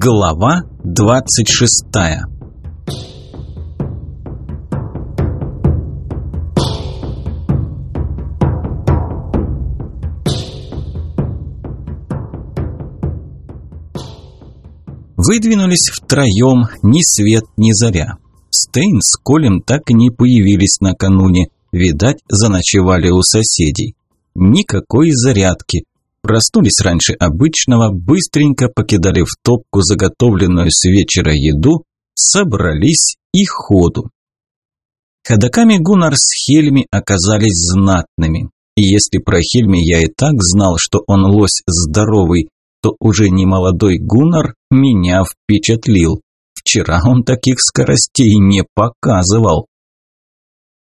Глава 26 Выдвинулись втроем, ни свет, ни заря. Стейн с Колем так и не появились накануне, видать, заночевали у соседей. Никакой зарядки, Проснулись раньше обычного, быстренько покидали в топку заготовленную с вечера еду, собрались и ходу. Ходоками Гуннар с Хельми оказались знатными. И если про Хельми я и так знал, что он лось здоровый, то уже не молодой Гуннар меня впечатлил. Вчера он таких скоростей не показывал.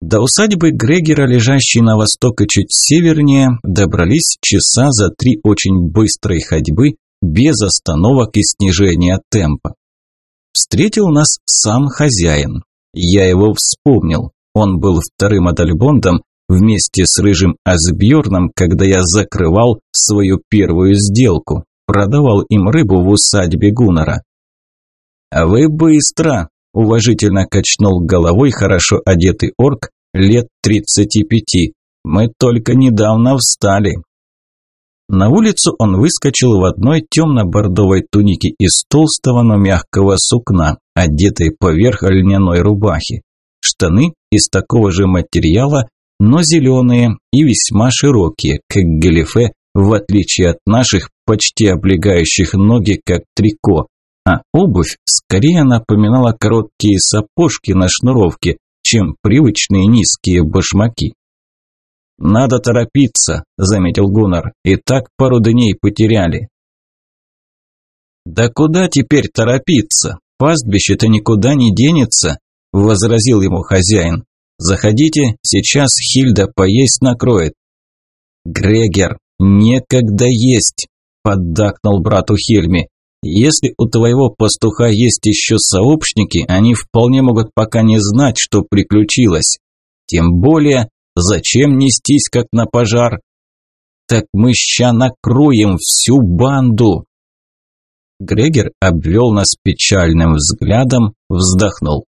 До усадьбы Грегера, лежащей на восток и чуть севернее, добрались часа за три очень быстрой ходьбы, без остановок и снижения темпа. Встретил нас сам хозяин. Я его вспомнил. Он был вторым Адальбондом вместе с рыжим Асбьерном, когда я закрывал свою первую сделку, продавал им рыбу в усадьбе Гуннера. «А вы быстро!» – уважительно качнул головой хорошо одетый орк, лет тридцати пяти. Мы только недавно встали. На улицу он выскочил в одной темно-бордовой тунике из толстого, но мягкого сукна, одетой поверх льняной рубахи. Штаны из такого же материала, но зеленые и весьма широкие, как галифе, в отличие от наших, почти облегающих ноги, как трико. А обувь скорее напоминала короткие сапожки на шнуровке, чем привычные низкие башмаки. «Надо торопиться», – заметил Гуннар, – «и так пару дней потеряли». «Да куда теперь торопиться? Пастбище-то никуда не денется», – возразил ему хозяин. «Заходите, сейчас Хильда поесть накроет». «Грегер, некогда есть», – поддакнул брату Хельми. Если у твоего пастуха есть еще сообщники, они вполне могут пока не знать, что приключилось. Тем более, зачем нестись как на пожар? Так мы ща накроем всю банду. Грегер обвел нас печальным взглядом, вздохнул.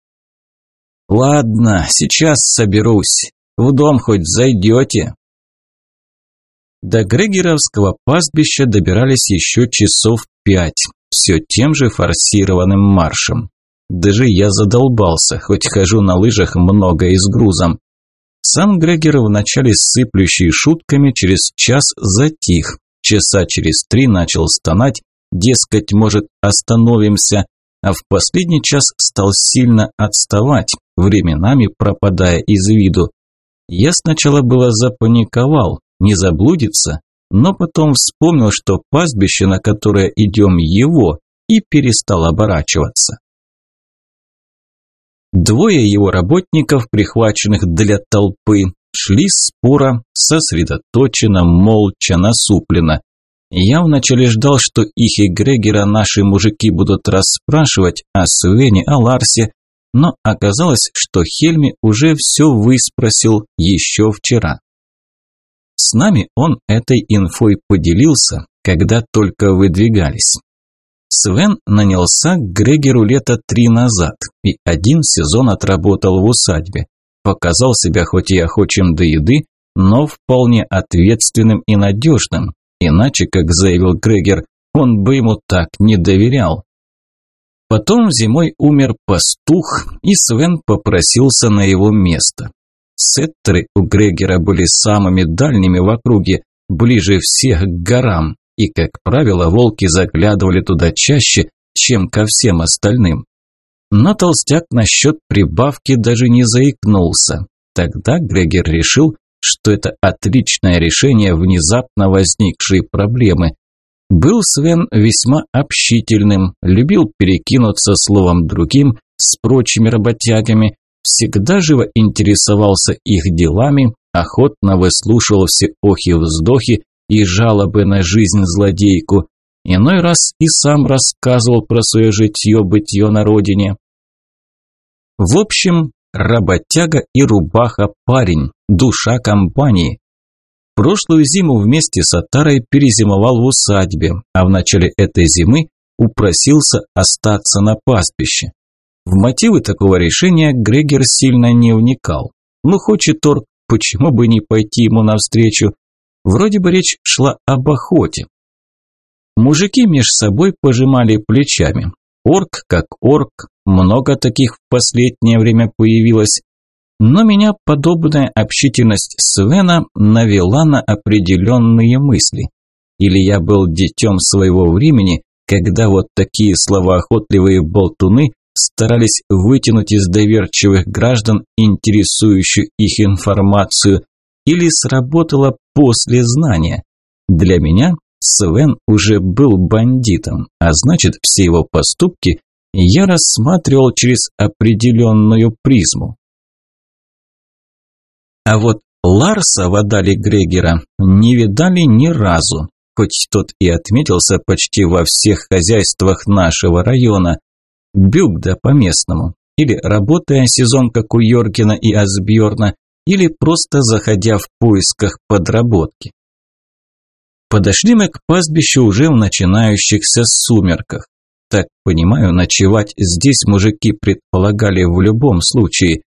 Ладно, сейчас соберусь. В дом хоть зайдете. До Грегеровского пастбища добирались еще часов пять все тем же форсированным маршем. Даже я задолбался, хоть хожу на лыжах много и с грузом. Сам Грегер, вначале сыплющий шутками, через час затих. Часа через три начал стонать, дескать, может, остановимся, а в последний час стал сильно отставать, временами пропадая из виду. Я сначала было запаниковал, не заблудится, но потом вспомнил, что пастбище, на которое идем его, и перестал оборачиваться. Двое его работников, прихваченных для толпы, шли спора, сосредоточенно, молча, насупленно. Я вначале ждал, что их и Грегера наши мужики будут расспрашивать о Свене, о Ларсе, но оказалось, что Хельми уже все выспросил еще вчера. С нами он этой инфой поделился, когда только выдвигались. Свен нанялся к Грегеру лето три назад и один сезон отработал в усадьбе. Показал себя хоть и охочим до еды, но вполне ответственным и надежным. Иначе, как заявил Грегер, он бы ему так не доверял. Потом зимой умер пастух, и Свен попросился на его место. Сеттеры у Грегера были самыми дальними в округе, ближе всех к горам, и, как правило, волки заглядывали туда чаще, чем ко всем остальным. Но толстяк насчет прибавки даже не заикнулся. Тогда Грегер решил, что это отличное решение внезапно возникшей проблемы. Был Свен весьма общительным, любил перекинуться словом другим с прочими работягами, всегда живо интересовался их делами, охотно выслушивал все охи-вздохи и жалобы на жизнь злодейку. Иной раз и сам рассказывал про свое житье-бытье на родине. В общем, работяга и рубаха парень, душа компании. Прошлую зиму вместе с Атарой перезимовал в усадьбе, а в начале этой зимы упросился остаться на пастбище. В мотивы такого решения Грегер сильно не вникал. Ну, хочет Торг, почему бы не пойти ему навстречу? Вроде бы речь шла об охоте. Мужики меж собой пожимали плечами. Орк как орк, много таких в последнее время появилось. Но меня подобная общительность Свена навела на определенные мысли. Или я был детем своего времени, когда вот такие словоохотливые болтуны старались вытянуть из доверчивых граждан интересующую их информацию, или сработало после знания. Для меня Свен уже был бандитом, а значит все его поступки я рассматривал через определенную призму. А вот Ларса в Адале Грегера не видали ни разу, хоть тот и отметился почти во всех хозяйствах нашего района. Бюгда по-местному, или работая сезон, как у Йоргена и Асбьорна, или просто заходя в поисках подработки. Подошли мы к пастбищу уже в начинающихся сумерках. Так понимаю, ночевать здесь мужики предполагали в любом случае.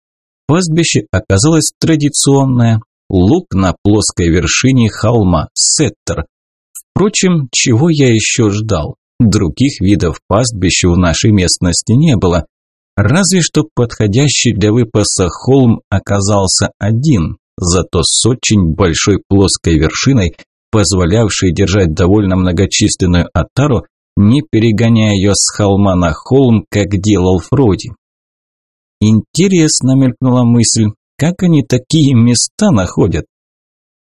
Пастбище оказалось традиционное, луг на плоской вершине холма, сеттер. Впрочем, чего я еще ждал? Других видов пастбища в нашей местности не было. Разве что подходящий для выпаса холм оказался один, зато с очень большой плоской вершиной, позволявшей держать довольно многочисленную отару, не перегоняя ее с холма на холм, как делал Фроди. Интересно мелькнула мысль, как они такие места находят.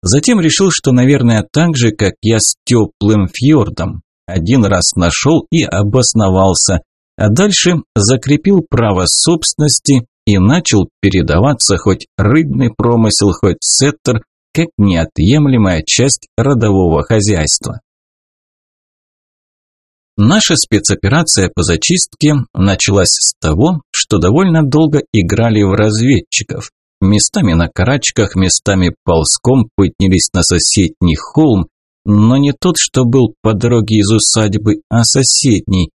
Затем решил, что, наверное, так же, как я с теплым фьордом. Один раз нашел и обосновался, а дальше закрепил право собственности и начал передаваться хоть рыбный промысел, хоть сеттер, как неотъемлемая часть родового хозяйства. Наша спецоперация по зачистке началась с того, что довольно долго играли в разведчиков. Местами на карачках, местами ползком поднялись на соседний холм, но не тот, что был по дороге из усадьбы, а соседний.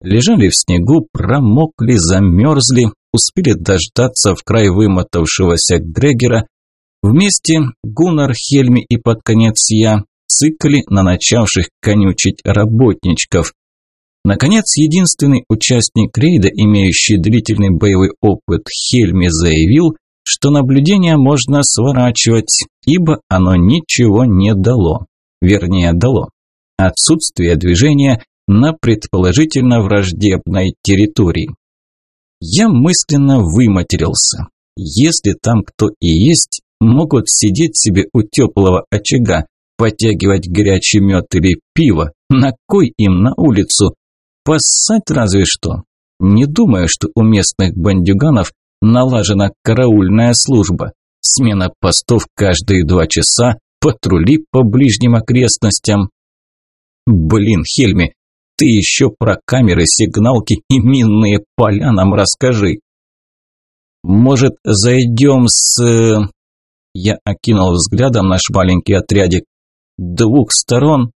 Лежали в снегу, промокли, замерзли, успели дождаться в край вымотавшегося Грегера. Вместе Гуннар, Хельми и под конец я цикли на начавших конючить работничков. Наконец, единственный участник рейда, имеющий длительный боевой опыт, Хельми заявил, что наблюдение можно сворачивать, ибо оно ничего не дало. Вернее, дало. Отсутствие движения на предположительно враждебной территории. Я мысленно выматерился. Если там кто и есть, могут сидеть себе у теплого очага, потягивать горячий мед или пиво. На кой им на улицу? Поссать разве что. Не думаю, что у местных бандюганов налажена караульная служба. Смена постов каждые два часа, патрули по ближним окрестностям. Блин, Хельми, ты еще про камеры, сигналки и минные поля нам расскажи. Может, зайдем с... Я окинул взглядом наш маленький отрядик. Двух сторон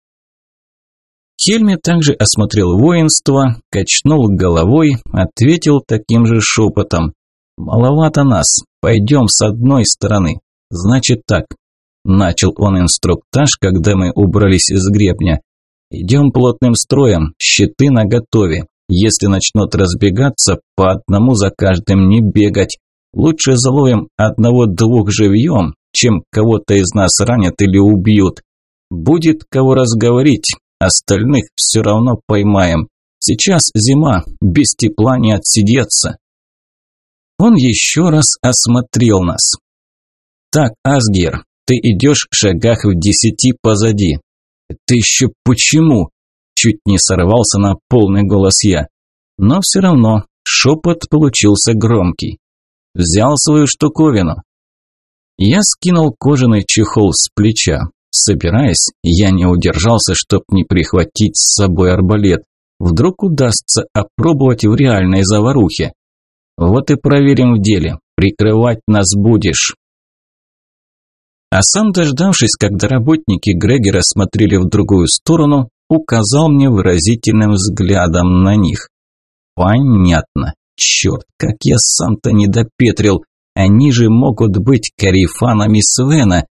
Хельми также осмотрел воинство, качнул головой, ответил таким же шепотом. «Маловато нас, пойдем с одной стороны. Значит так». Начал он инструктаж, когда мы убрались из гребня. «Идем плотным строем, щиты наготове. Если начнут разбегаться, по одному за каждым не бегать. Лучше заловим одного-двух живьем, чем кого-то из нас ранят или убьют. Будет кого разговорить, Остальных все равно поймаем. Сейчас зима, без тепла не отсидеться. Он еще раз осмотрел нас. Так, Асгер, ты идешь шагах в десяти позади. Ты еще почему? Чуть не сорвался на полный голос я. Но все равно шепот получился громкий. Взял свою штуковину. Я скинул кожаный чехол с плеча. Собираясь, я не удержался, чтоб не прихватить с собой арбалет. Вдруг удастся опробовать в реальной заварухе. Вот и проверим в деле. Прикрывать нас будешь. А сам, дождавшись, когда работники Грегера смотрели в другую сторону, указал мне выразительным взглядом на них. Понятно. Черт, как я сам-то не допетрил. Они же могут быть карифанами Свена.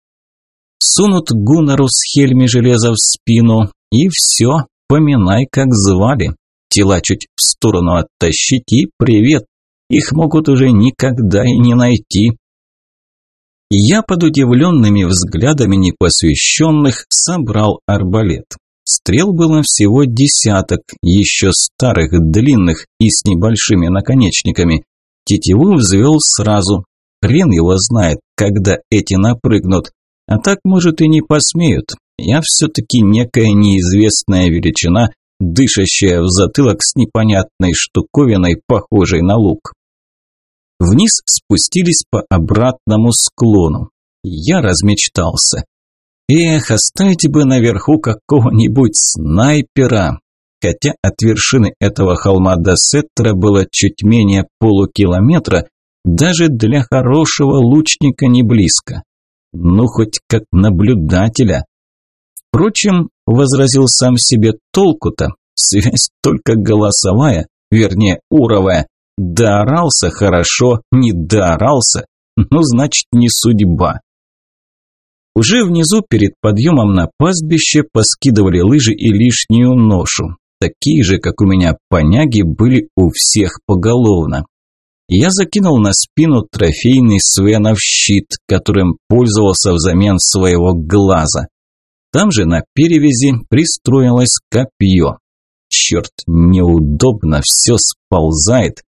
Сунут Гуннару с Хельми железо в спину, и все, поминай, как звали. Тела чуть в сторону оттащить и привет. Их могут уже никогда и не найти. Я под удивленными взглядами непосвященных собрал арбалет. Стрел было всего десяток, еще старых, длинных и с небольшими наконечниками. Тетиву взвел сразу. Хрен его знает, когда эти напрыгнут. А так, может, и не посмеют. Я все-таки некая неизвестная величина, дышащая в затылок с непонятной штуковиной, похожей на лук. Вниз спустились по обратному склону. Я размечтался. Эх, оставьте бы наверху какого-нибудь снайпера. Хотя от вершины этого холма до Сеттера было чуть менее полукилометра, даже для хорошего лучника не близко. Ну, хоть как наблюдателя. Впрочем, возразил сам себе толку-то, связь только голосовая, вернее, уровая. Доорался хорошо, не доорался, ну, значит, не судьба. Уже внизу перед подъемом на пастбище поскидывали лыжи и лишнюю ношу. Такие же, как у меня, поняги были у всех поголовно. Я закинул на спину трофейный Свенов щит, которым пользовался взамен своего глаза. Там же на перевязи пристроилось копье. Черт, неудобно, все сползает.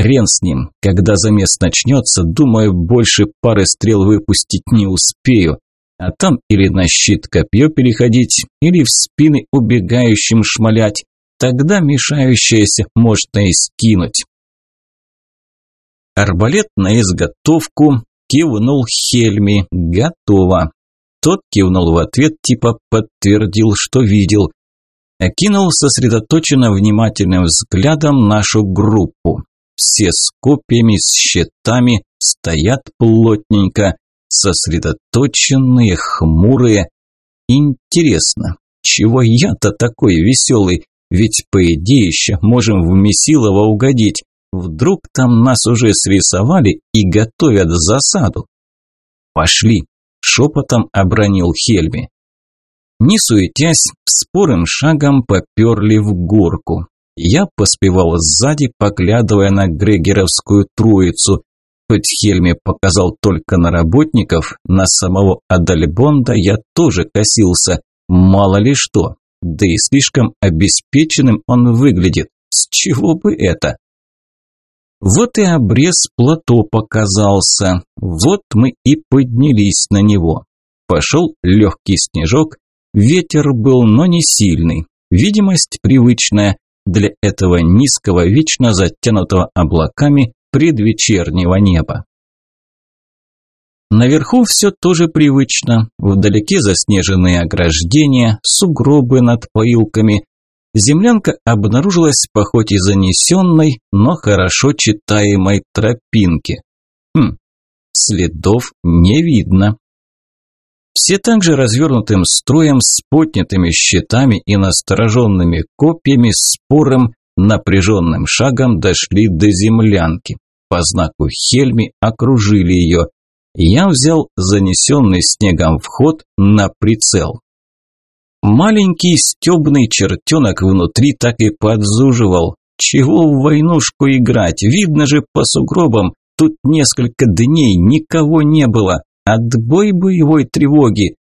Хрен с ним, когда замес начнется, думаю, больше пары стрел выпустить не успею а там или на щит копье переходить, или в спины убегающим шмалять, тогда мешающееся можно и скинуть. Арбалет на изготовку, кивнул Хельми, готово. Тот кивнул в ответ, типа подтвердил, что видел. Окинул сосредоточенно внимательным взглядом нашу группу. Все с копьями, с щитами, стоят плотненько сосредоточенные, хмурые. Интересно, чего я-то такой веселый? Ведь, по идее, еще можем в Месилово угодить. Вдруг там нас уже срисовали и готовят засаду. «Пошли!» – шепотом обронил Хельми. Не суетясь, спорым шагом поперли в горку. Я поспевал сзади, поглядывая на Грегеровскую троицу. Хоть Хельме показал только на работников, на самого Адальбонда я тоже косился. Мало ли что. Да и слишком обеспеченным он выглядит. С чего бы это? Вот и обрез плато показался. Вот мы и поднялись на него. Пошел легкий снежок. Ветер был, но не сильный. Видимость привычная. Для этого низкого, вечно затянутого облаками предвечернего неба. Наверху все тоже привычно. Вдалеке заснеженные ограждения, сугробы над поилками. Землянка обнаружилась по хоть и занесенной, но хорошо читаемой тропинке. Хм, следов не видно. Все также развернутым строем с поднятыми щитами и настороженными копьями спором напряженным шагом дошли до землянки по знаку Хельми окружили ее. Я взял занесенный снегом вход на прицел. Маленький стебный чертенок внутри так и подзуживал. Чего в войнушку играть? Видно же по сугробам. Тут несколько дней никого не было. Отбой боевой тревоги.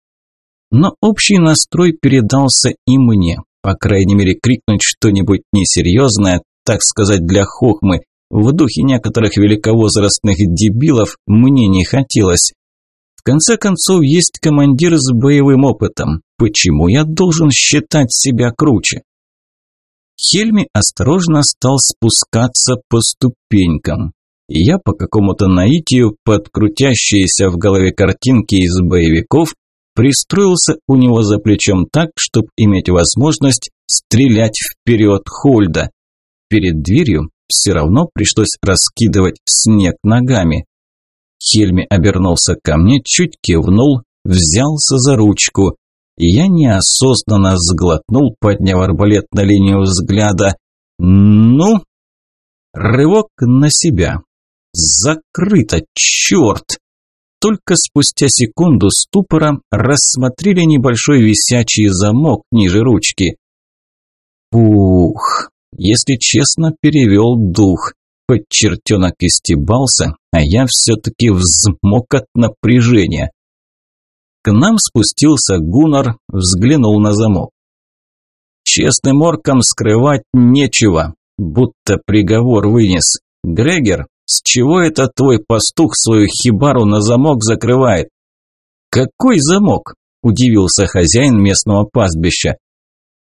Но общий настрой передался и мне. По крайней мере, крикнуть что-нибудь несерьезное, так сказать, для хохмы, в духе некоторых великовозрастных дебилов мне не хотелось. В конце концов, есть командир с боевым опытом. Почему я должен считать себя круче? Хельми осторожно стал спускаться по ступенькам. Я по какому-то наитию, под крутящиеся в голове картинки из боевиков, пристроился у него за плечом так, чтобы иметь возможность стрелять вперед Хольда. Перед дверью все равно пришлось раскидывать снег ногами. Хельми обернулся ко мне, чуть кивнул, взялся за ручку. Я неосознанно сглотнул, подняв арбалет на линию взгляда. Ну, рывок на себя. Закрыто, черт! Только спустя секунду ступора рассмотрели небольшой висячий замок ниже ручки. Ух, если честно, перевел дух. Хоть чертенок и стебался, а я все-таки взмок от напряжения. К нам спустился Гуннар, взглянул на замок. Честным оркам скрывать нечего, будто приговор вынес. Грегер, с чего это твой пастух свою хибару на замок закрывает? Какой замок? Удивился хозяин местного пастбища.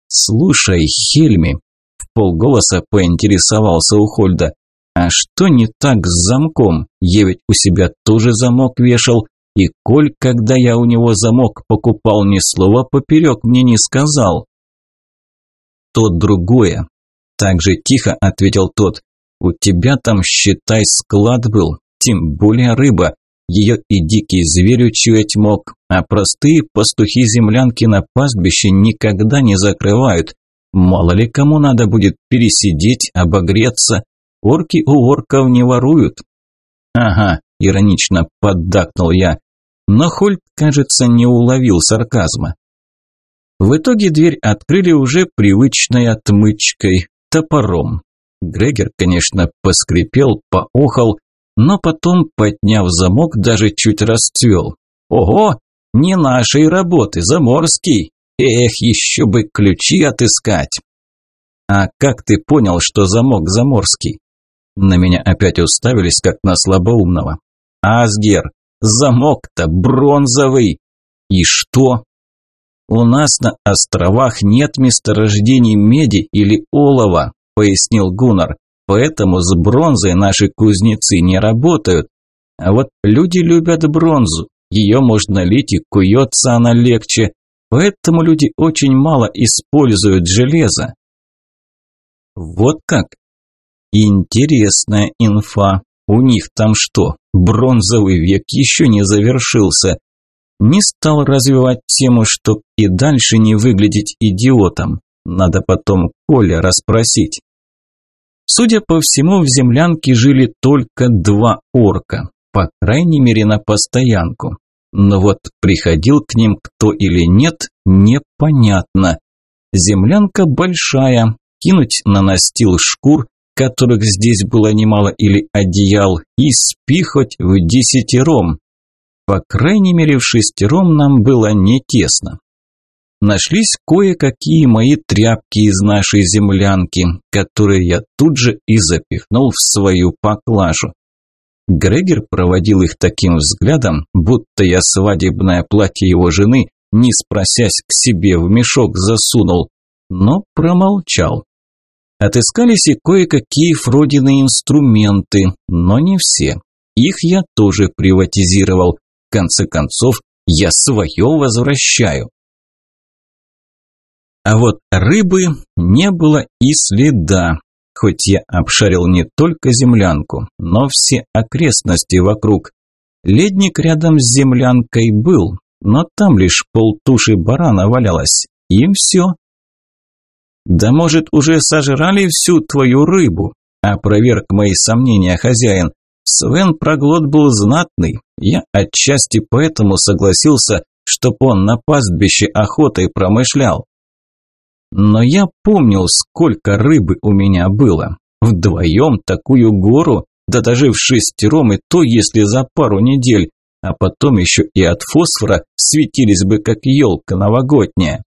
Слушай, Хельми, в полголоса поинтересовался у Хольда. А что не так с замком? Я ведь у себя тоже замок вешал, и Коль, когда я у него замок покупал, ни слова поперек мне не сказал. То другое. Так же тихо ответил тот. У тебя там, считай, склад был, тем более рыба. Ее и дикий зверь учуять мог, а простые пастухи-землянки на пастбище никогда не закрывают. Мало ли кому надо будет пересидеть, обогреться. Орки у орков не воруют. Ага, иронично поддакнул я. Но Хольт, кажется, не уловил сарказма. В итоге дверь открыли уже привычной отмычкой, топором. Грегер, конечно, поскрипел, поохал, но потом, подняв замок, даже чуть расцвел. Ого, не нашей работы, заморский. Эх, еще бы ключи отыскать. А как ты понял, что замок заморский? На меня опять уставились, как на слабоумного. Асгер, замок-то бронзовый. И что? У нас на островах нет месторождений меди или олова, пояснил Гуннар. Поэтому с бронзой наши кузнецы не работают. А вот люди любят бронзу. Ее можно лить и куется она легче. Поэтому люди очень мало используют железо. Вот как? Интересная инфа. У них там что, бронзовый век еще не завершился. Не стал развивать тему, чтоб и дальше не выглядеть идиотом. Надо потом Коля расспросить. Судя по всему, в землянке жили только два орка, по крайней мере на постоянку. Но вот приходил к ним кто или нет, непонятно. Землянка большая, кинуть на настил шкур, которых здесь было немало, или одеял, и спи хоть в десятером. По крайней мере, в шестером нам было не тесно нашлись кое-какие мои тряпки из нашей землянки, которые я тут же и запихнул в свою поклажу. Грегер проводил их таким взглядом, будто я свадебное платье его жены, не спросясь к себе в мешок засунул, но промолчал. Отыскались и кое-какие Фродины инструменты, но не все. Их я тоже приватизировал. В конце концов, я свое возвращаю. А вот рыбы не было и следа, хоть я обшарил не только землянку, но все окрестности вокруг. Ледник рядом с землянкой был, но там лишь полтуши барана валялось, и все. «Да может, уже сожрали всю твою рыбу?» – опроверг мои сомнения хозяин. Свен проглот был знатный, я отчасти поэтому согласился, чтоб он на пастбище охотой промышлял. Но я помнил, сколько рыбы у меня было. Вдвоем такую гору, да даже в шестером и то, если за пару недель, а потом еще и от фосфора светились бы, как елка новогодняя.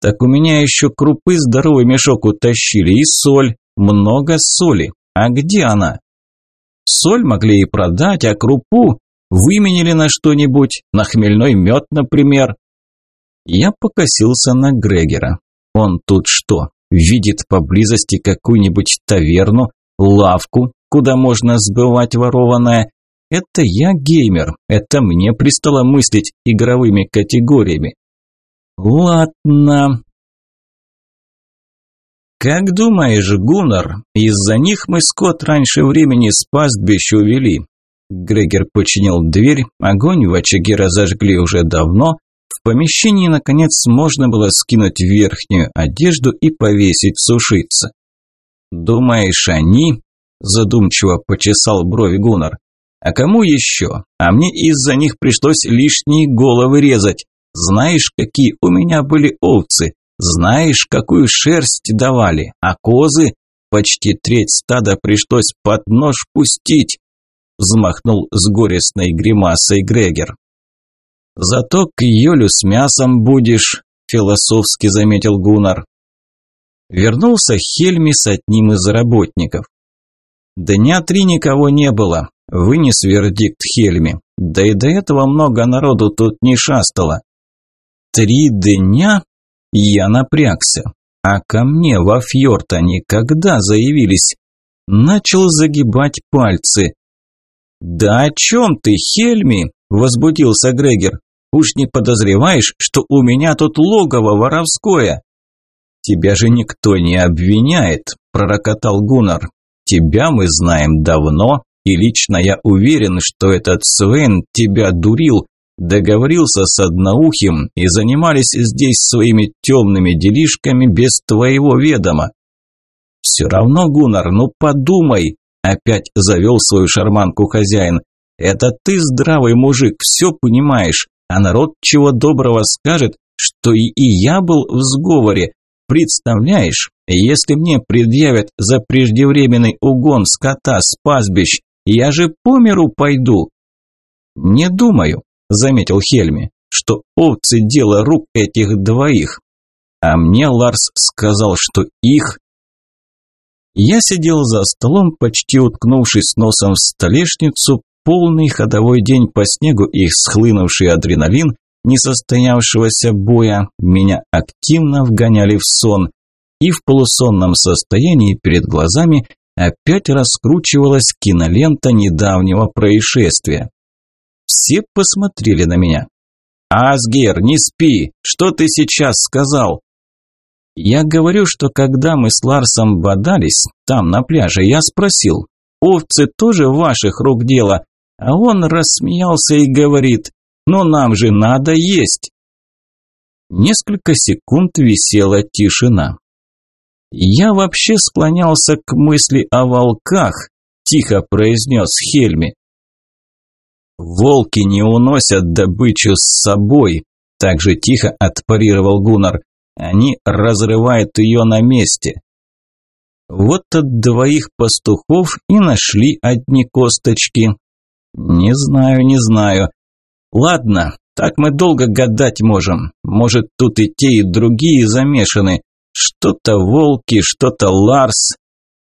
Так у меня еще крупы здоровый мешок утащили и соль, много соли. А где она? Соль могли и продать, а крупу выменили на что-нибудь, на хмельной мед, например. Я покосился на Грегера. Он тут что, видит поблизости какую-нибудь таверну, лавку, куда можно сбывать ворованное? Это я геймер, это мне пристало мыслить игровыми категориями. Ладно. Как думаешь, Гуннар, из-за них мы скот раньше времени с пастбища увели? Грегер починил дверь, огонь в очаге разожгли уже давно, В помещении, наконец, можно было скинуть верхнюю одежду и повесить сушиться. «Думаешь, они?» – задумчиво почесал брови Гуннар. «А кому еще? А мне из-за них пришлось лишние головы резать. Знаешь, какие у меня были овцы? Знаешь, какую шерсть давали? А козы? Почти треть стада пришлось под нож пустить!» Взмахнул с горестной гримасой Грегер. «Зато к Йолю с мясом будешь», – философски заметил Гунар. Вернулся Хельми с одним из работников. Дня три никого не было, вынес вердикт Хельми. Да и до этого много народу тут не шастало. Три дня? Я напрягся. А ко мне во фьорд они когда заявились? Начал загибать пальцы. «Да о чем ты, Хельми?» – возбудился Грегер. Уж не подозреваешь, что у меня тут логово воровское?» «Тебя же никто не обвиняет», – пророкотал Гуннар. «Тебя мы знаем давно, и лично я уверен, что этот Свен тебя дурил, договорился с одноухим и занимались здесь своими темными делишками без твоего ведома». «Все равно, Гуннар, ну подумай», – опять завел свою шарманку хозяин. «Это ты здравый мужик, все понимаешь. А народ чего доброго скажет, что и, и я был в сговоре. Представляешь, если мне предъявят за преждевременный угон скота с пастбищ, я же по миру пойду. Не думаю, заметил Хельми, что овцы дело рук этих двоих. А мне Ларс сказал, что их... Я сидел за столом, почти уткнувшись носом в столешницу, полный ходовой день по снегу и схлынувший адреналин несостоявшегося боя меня активно вгоняли в сон, и в полусонном состоянии перед глазами опять раскручивалась кинолента недавнего происшествия. Все посмотрели на меня. «Асгер, не спи! Что ты сейчас сказал?» Я говорю, что когда мы с Ларсом бодались, там на пляже, я спросил, овцы тоже ваших рук дело, а он рассмеялся и говорит, «Но нам же надо есть!» Несколько секунд висела тишина. «Я вообще склонялся к мысли о волках», – тихо произнес Хельми. «Волки не уносят добычу с собой», – также тихо отпарировал Гуннар. «Они разрывают ее на месте». Вот от двоих пастухов и нашли одни косточки, «Не знаю, не знаю. Ладно, так мы долго гадать можем. Может, тут и те, и другие замешаны. Что-то волки, что-то Ларс.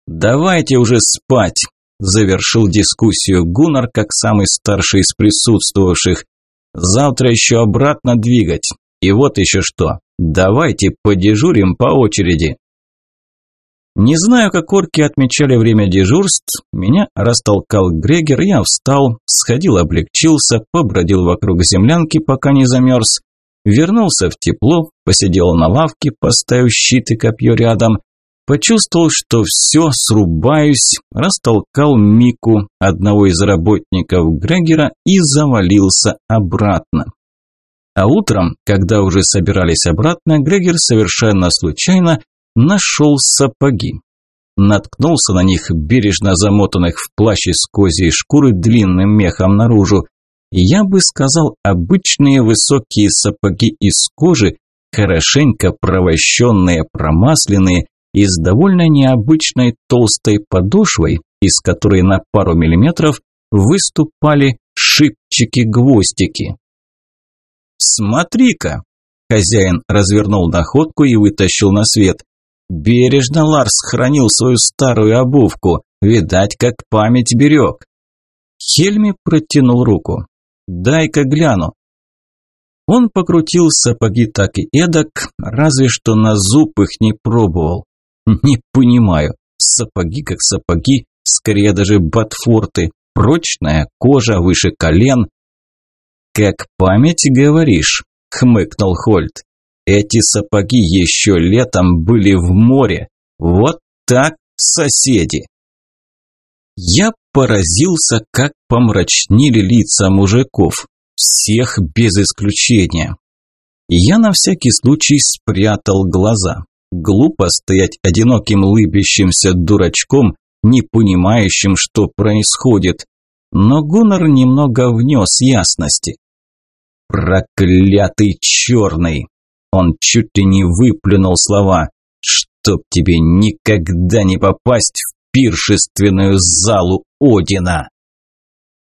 Давайте уже спать», – завершил дискуссию Гуннар как самый старший из присутствовавших. «Завтра еще обратно двигать. И вот еще что. Давайте подежурим по очереди». Не знаю, как орки отмечали время дежурств, меня растолкал Грегер, я встал, сходил, облегчился, побродил вокруг землянки, пока не замерз, вернулся в тепло, посидел на лавке, поставив щит и копье рядом, почувствовал, что все, срубаюсь, растолкал Мику, одного из работников Грегера, и завалился обратно. А утром, когда уже собирались обратно, Грегер совершенно случайно нашел сапоги. Наткнулся на них, бережно замотанных в плащ из козьей шкуры длинным мехом наружу. Я бы сказал, обычные высокие сапоги из кожи, хорошенько провощенные, промасленные и с довольно необычной толстой подошвой, из которой на пару миллиметров выступали шипчики-гвоздики. «Смотри-ка!» Хозяин развернул находку и вытащил на свет. Бережно Ларс хранил свою старую обувку, видать, как память берег. Хельми протянул руку. «Дай-ка гляну». Он покрутил сапоги так и эдак, разве что на зуб их не пробовал. Не понимаю, сапоги как сапоги, скорее даже ботфорты, прочная кожа выше колен. «Как память говоришь», – хмыкнул Хольт. Эти сапоги еще летом были в море. Вот так, соседи. Я поразился, как помрачнели лица мужиков. Всех без исключения. Я на всякий случай спрятал глаза. Глупо стоять одиноким лыбящимся дурачком, не понимающим, что происходит. Но Гуннар немного внес ясности. «Проклятый черный!» Он чуть ли не выплюнул слова. «Чтоб тебе никогда не попасть в пиршественную залу Одина!»